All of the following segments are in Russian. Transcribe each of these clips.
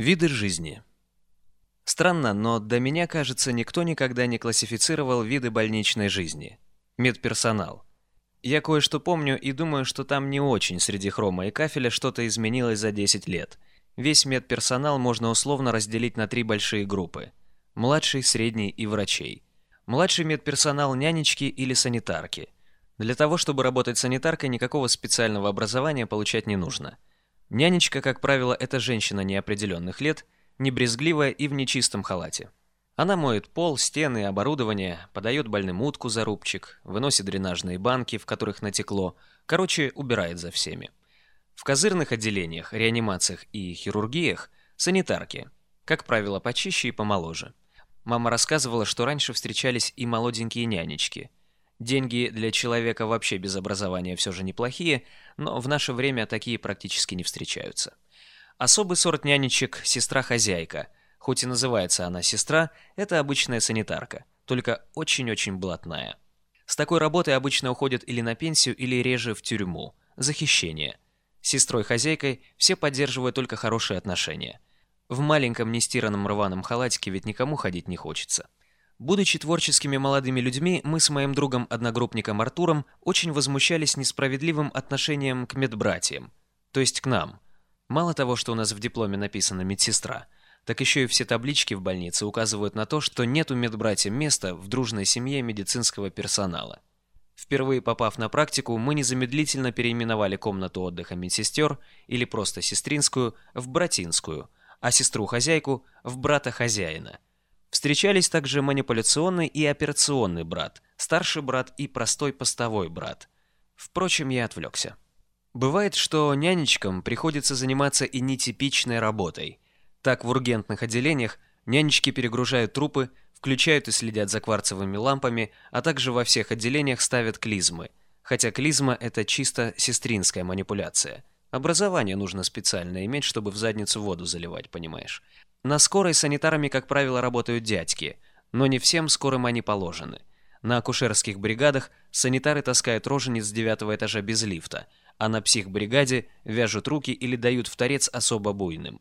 Виды жизни. Странно, но до меня, кажется, никто никогда не классифицировал виды больничной жизни. Медперсонал. Я кое-что помню и думаю, что там не очень среди хрома и кафеля что-то изменилось за 10 лет. Весь медперсонал можно условно разделить на три большие группы. Младший, средний и врачей. Младший медперсонал – нянечки или санитарки. Для того, чтобы работать санитаркой, никакого специального образования получать не нужно – Нянечка, как правило, это женщина неопределенных лет, небрезгливая и в нечистом халате. Она моет пол, стены, оборудование, подает больным утку за рубчик, выносит дренажные банки, в которых натекло, короче, убирает за всеми. В козырных отделениях, реанимациях и хирургиях санитарки, как правило, почище и помоложе. Мама рассказывала, что раньше встречались и молоденькие нянечки – Деньги для человека вообще без образования все же неплохие, но в наше время такие практически не встречаются. Особый сорт нянечек – сестра-хозяйка. Хоть и называется она сестра, это обычная санитарка, только очень-очень блатная. С такой работой обычно уходят или на пенсию, или реже в тюрьму. За хищение. Сестрой-хозяйкой все поддерживают только хорошие отношения. В маленьком нестиранном рваном халатике ведь никому ходить не хочется. Будучи творческими молодыми людьми, мы с моим другом-одногруппником Артуром очень возмущались несправедливым отношением к медбратьям, то есть к нам. Мало того, что у нас в дипломе написано «медсестра», так еще и все таблички в больнице указывают на то, что нет у медбратьям места в дружной семье медицинского персонала. Впервые попав на практику, мы незамедлительно переименовали комнату отдыха медсестер или просто сестринскую в братинскую, а сестру-хозяйку в брата-хозяина – Встречались также манипуляционный и операционный брат, старший брат и простой постовой брат. Впрочем, я отвлекся. Бывает, что нянечкам приходится заниматься и нетипичной работой. Так в ургентных отделениях нянечки перегружают трупы, включают и следят за кварцевыми лампами, а также во всех отделениях ставят клизмы. Хотя клизма – это чисто сестринская манипуляция. Образование нужно специально иметь, чтобы в задницу воду заливать, понимаешь? На скорой санитарами, как правило, работают дядьки, но не всем скорым они положены. На акушерских бригадах санитары таскают рожениц с девятого этажа без лифта, а на психбригаде вяжут руки или дают в торец особо буйным.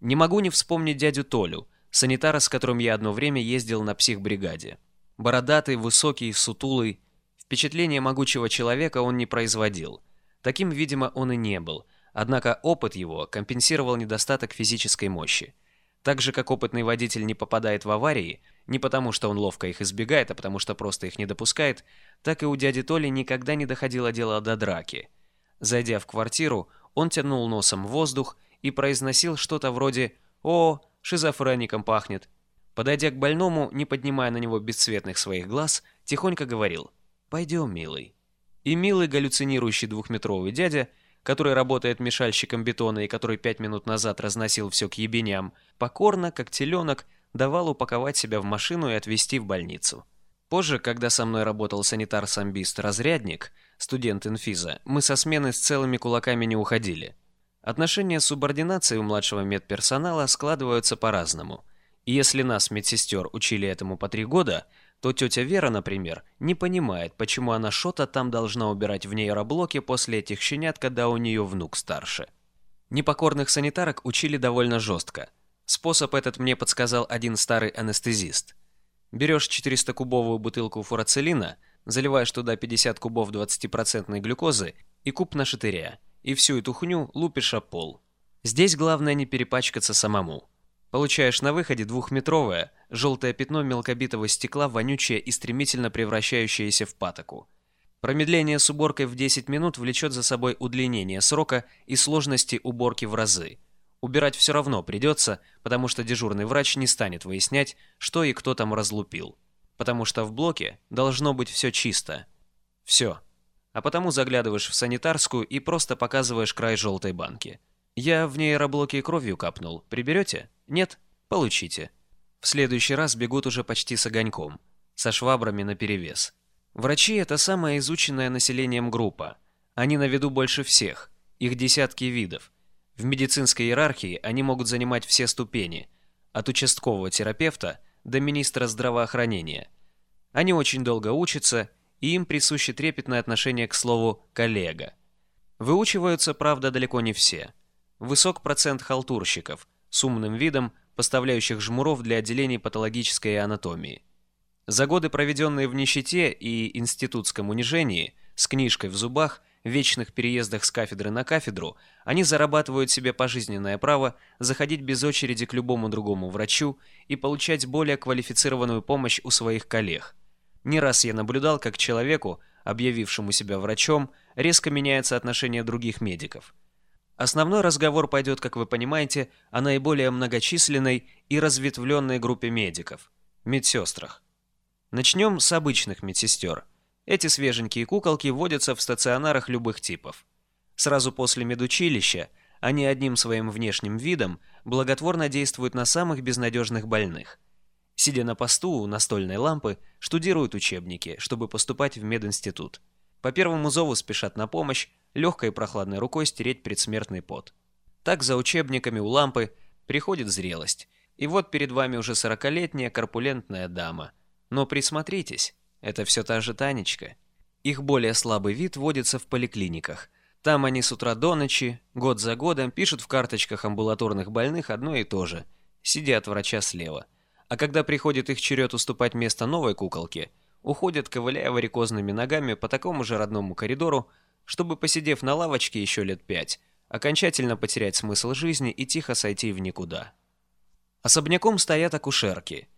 Не могу не вспомнить дядю Толю, санитара, с которым я одно время ездил на психбригаде. Бородатый, высокий, сутулый. Впечатление могучего человека он не производил. Таким, видимо, он и не был. Однако опыт его компенсировал недостаток физической мощи. Так же, как опытный водитель не попадает в аварии, не потому что он ловко их избегает, а потому что просто их не допускает, так и у дяди Толи никогда не доходило дело до драки. Зайдя в квартиру, он тянул носом воздух и произносил что-то вроде «О, шизофреником пахнет». Подойдя к больному, не поднимая на него бесцветных своих глаз, тихонько говорил «Пойдем, милый». И милый галлюцинирующий двухметровый дядя который работает мешальщиком бетона и который пять минут назад разносил все к ебеням, покорно, как теленок, давал упаковать себя в машину и отвезти в больницу. Позже, когда со мной работал санитар-самбист-разрядник, студент инфиза, мы со смены с целыми кулаками не уходили. Отношения субординации у младшего медперсонала складываются по-разному. И если нас, медсестер, учили этому по три года – то тетя Вера, например, не понимает, почему она что-то там должна убирать в нейроблоке после этих щенят, когда у нее внук старше. Непокорных санитарок учили довольно жестко. Способ этот мне подсказал один старый анестезист. Берешь 400-кубовую бутылку фурацелина, заливаешь туда 50 кубов 20% глюкозы и куб на шатыря, и всю эту хню лупишь о пол. Здесь главное не перепачкаться самому. Получаешь на выходе двухметровое, желтое пятно мелкобитого стекла, вонючее и стремительно превращающееся в патоку. Промедление с уборкой в 10 минут влечет за собой удлинение срока и сложности уборки в разы. Убирать все равно придется, потому что дежурный врач не станет выяснять, что и кто там разлупил. Потому что в блоке должно быть все чисто. Все. А потому заглядываешь в санитарскую и просто показываешь край желтой банки. Я в нейроблоке кровью капнул. Приберете? Нет? Получите. В следующий раз бегут уже почти с огоньком. Со швабрами наперевес. Врачи – это самая изученная населением группа. Они на виду больше всех. Их десятки видов. В медицинской иерархии они могут занимать все ступени. От участкового терапевта до министра здравоохранения. Они очень долго учатся, и им присуще трепетное отношение к слову «коллега». Выучиваются, правда, далеко не все – Высок процент халтурщиков, с умным видом, поставляющих жмуров для отделений патологической анатомии. За годы, проведенные в нищете и институтском унижении, с книжкой в зубах, вечных переездах с кафедры на кафедру, они зарабатывают себе пожизненное право заходить без очереди к любому другому врачу и получать более квалифицированную помощь у своих коллег. Не раз я наблюдал, как человеку, объявившему себя врачом, резко меняется отношение других медиков. Основной разговор пойдет, как вы понимаете, о наиболее многочисленной и разветвленной группе медиков – медсестрах. Начнем с обычных медсестер. Эти свеженькие куколки вводятся в стационарах любых типов. Сразу после медучилища они одним своим внешним видом благотворно действуют на самых безнадежных больных. Сидя на посту у настольной лампы, штудируют учебники, чтобы поступать в мединститут. По первому зову спешат на помощь, легкой прохладной рукой стереть предсмертный пот. Так за учебниками у лампы приходит зрелость. И вот перед вами уже сорокалетняя корпулентная дама. Но присмотритесь, это все та же Танечка. Их более слабый вид водится в поликлиниках. Там они с утра до ночи, год за годом, пишут в карточках амбулаторных больных одно и то же. Сидят врача слева. А когда приходит их черед уступать место новой куколке, уходят, ковыляя варикозными ногами по такому же родному коридору, чтобы, посидев на лавочке еще лет пять, окончательно потерять смысл жизни и тихо сойти в никуда. Особняком стоят акушерки.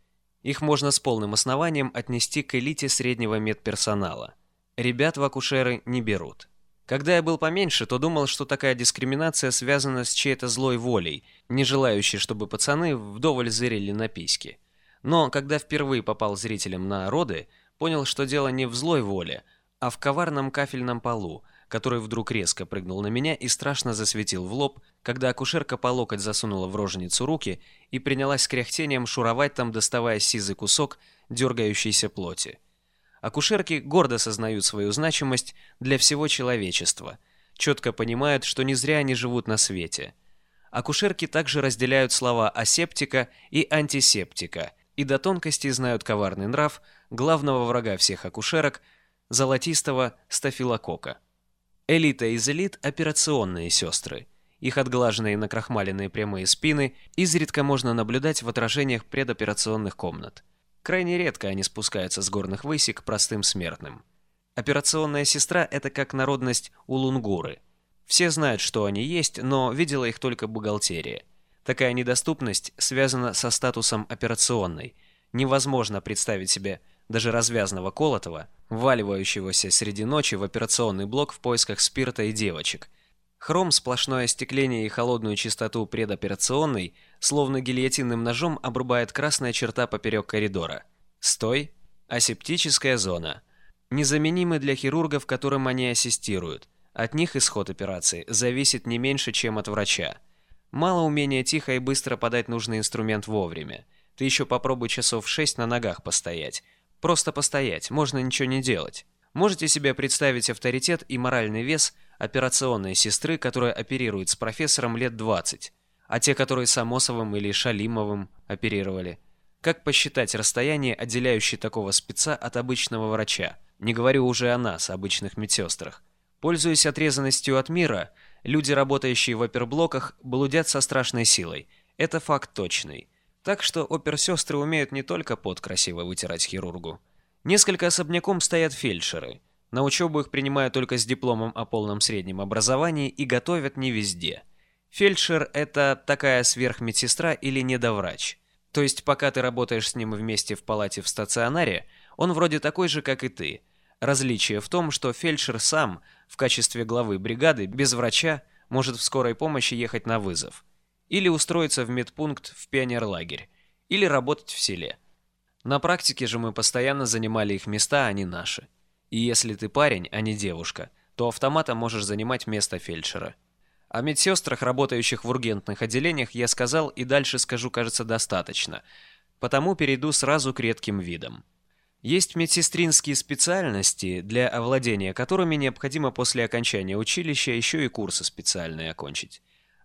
Их можно с полным основанием отнести к элите среднего медперсонала. Ребят в акушеры не берут. Когда я был поменьше, то думал, что такая дискриминация связана с чьей-то злой волей, не желающей, чтобы пацаны вдоволь зырили на письки. Но когда впервые попал зрителям на роды, понял, что дело не в злой воле, а в коварном кафельном полу, который вдруг резко прыгнул на меня и страшно засветил в лоб, когда акушерка по локоть засунула в роженицу руки и принялась с кряхтением шуровать там, доставая сизый кусок дергающейся плоти. Акушерки гордо сознают свою значимость для всего человечества, четко понимают, что не зря они живут на свете. Акушерки также разделяют слова асептика и антисептика и до тонкости знают коварный нрав главного врага всех акушерок, золотистого стафилокока. Элита из элит – операционные сестры. Их отглаженные накрахмаленные прямые спины изредка можно наблюдать в отражениях предоперационных комнат. Крайне редко они спускаются с горных высей к простым смертным. Операционная сестра – это как народность улунгуры. Все знают, что они есть, но видела их только бухгалтерия. Такая недоступность связана со статусом операционной. Невозможно представить себе даже развязного Колотова, вваливающегося среди ночи в операционный блок в поисках спирта и девочек. Хром, сплошное остекление и холодную чистоту предоперационной, словно гильотинным ножом обрубает красная черта поперек коридора. Стой. Асептическая зона. Незаменимы для хирургов, которым они ассистируют. От них исход операции зависит не меньше, чем от врача. Мало умения тихо и быстро подать нужный инструмент вовремя. Ты еще попробуй часов шесть на ногах постоять. Просто постоять, можно ничего не делать. Можете себе представить авторитет и моральный вес операционной сестры, которая оперирует с профессором лет 20, а те, которые с Амосовым или Шалимовым оперировали. Как посчитать расстояние, отделяющее такого спеца от обычного врача? Не говорю уже о нас, обычных медсестрах. Пользуясь отрезанностью от мира, люди, работающие в оперблоках, блудят со страшной силой. Это факт точный. Так что оперсестры умеют не только пот красиво вытирать хирургу. Несколько особняком стоят фельдшеры. На учебу их принимают только с дипломом о полном среднем образовании и готовят не везде. Фельдшер – это такая сверхмедсестра или недоврач. То есть пока ты работаешь с ним вместе в палате в стационаре, он вроде такой же, как и ты. Различие в том, что фельдшер сам, в качестве главы бригады, без врача, может в скорой помощи ехать на вызов или устроиться в медпункт в пионерлагерь, или работать в селе. На практике же мы постоянно занимали их места, а не наши. И если ты парень, а не девушка, то автоматом можешь занимать место фельдшера. О медсестрах, работающих в ургентных отделениях, я сказал и дальше скажу, кажется, достаточно. Потому перейду сразу к редким видам. Есть медсестринские специальности, для овладения которыми необходимо после окончания училища еще и курсы специальные окончить.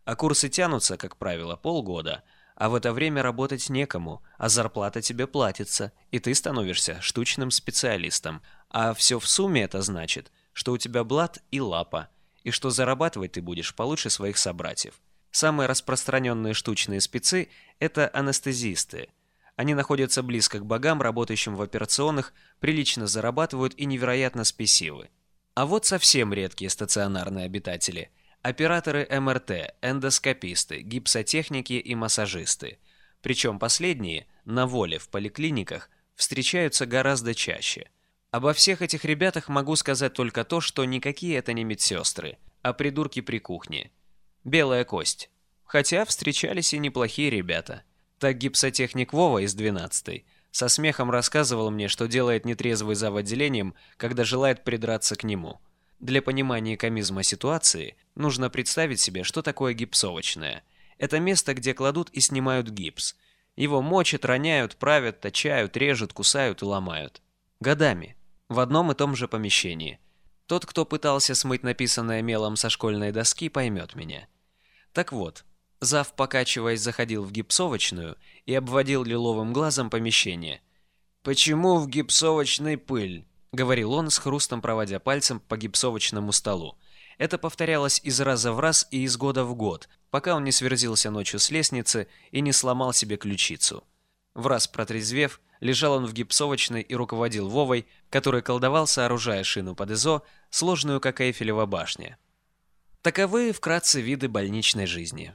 А курсы тянутся, как правило, полгода, а в это время работать некому, а зарплата тебе платится, и ты становишься штучным специалистом. А все в сумме это значит, что у тебя блат и лапа, и что зарабатывать ты будешь получше своих собратьев. Самые распространенные штучные спецы – это анестезисты. Они находятся близко к богам, работающим в операционных, прилично зарабатывают и невероятно спесивы. А вот совсем редкие стационарные обитатели – операторы МРТ, эндоскописты, гипсотехники и массажисты. Причем последние на воле в поликлиниках встречаются гораздо чаще. Обо всех этих ребятах могу сказать только то, что никакие это не медсестры, а придурки при кухне. Белая кость. Хотя встречались и неплохие ребята. Так гипсотехник Вова из 12-й со смехом рассказывал мне, что делает нетрезвый зав. отделением, когда желает придраться к нему. Для понимания комизма ситуации нужно представить себе, что такое гипсовочное. Это место, где кладут и снимают гипс. Его мочат, роняют, правят, точают, режут, кусают и ломают. Годами. В одном и том же помещении. Тот, кто пытался смыть написанное мелом со школьной доски, поймет меня. Так вот, Зав, покачиваясь, заходил в гипсовочную и обводил лиловым глазом помещение. «Почему в гипсовочной пыль?» — говорил он с хрустом, проводя пальцем по гипсовочному столу. Это повторялось из раза в раз и из года в год, пока он не сверзился ночью с лестницы и не сломал себе ключицу. В раз протрезвев, лежал он в гипсовочной и руководил Вовой, который колдовал, сооружая шину под ИЗО, сложную, как Эйфелева башня. Таковы вкратце виды больничной жизни.